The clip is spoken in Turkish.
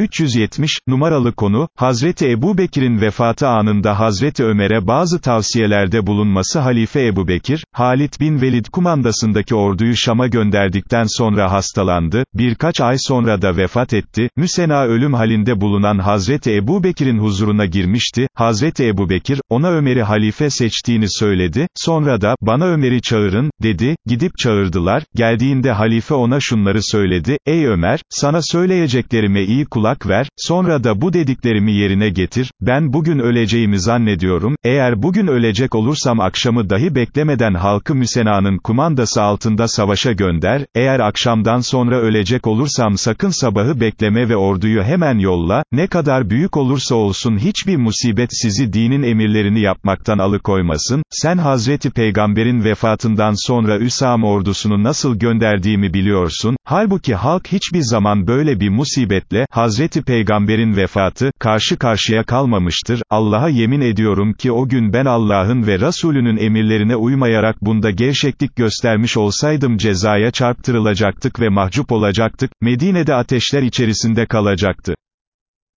370, numaralı konu, Hazreti Ebu Bekir'in vefatı anında Hazreti Ömer'e bazı tavsiyelerde bulunması Halife Ebu Bekir, Halit bin Velid kumandasındaki orduyu Şam'a gönderdikten sonra hastalandı, birkaç ay sonra da vefat etti, müsena ölüm halinde bulunan Hazreti Ebu Bekir'in huzuruna girmişti, Hazreti Ebu Bekir, ona Ömer'i halife seçtiğini söyledi, sonra da, bana Ömer'i çağırın, dedi, gidip çağırdılar, geldiğinde halife ona şunları söyledi, ey Ömer, sana söyleyeceklerime iyi kulak ver, sonra da bu dediklerimi yerine getir, ben bugün öleceğimi zannediyorum, eğer bugün ölecek olursam akşamı dahi beklemeden halkı müsenanın kumandası altında savaşa gönder, eğer akşamdan sonra ölecek olursam sakın sabahı bekleme ve orduyu hemen yolla, ne kadar büyük olursa olsun hiçbir musibet sizi dinin emirlerini yapmaktan alıkoymasın, sen Hazreti Peygamber'in vefatından sonra Üsam ordusunu nasıl gönderdiğimi biliyorsun, halbuki halk hiçbir zaman böyle bir musibetle, Hazreti Peygamber'in vefatı, karşı karşıya kalmamıştır, Allah'a yemin ediyorum ki o gün ben Allah'ın ve Resulünün emirlerine uymayarak bunda gevşeklik göstermiş olsaydım cezaya çarptırılacaktık ve mahcup olacaktık, Medine'de ateşler içerisinde kalacaktı.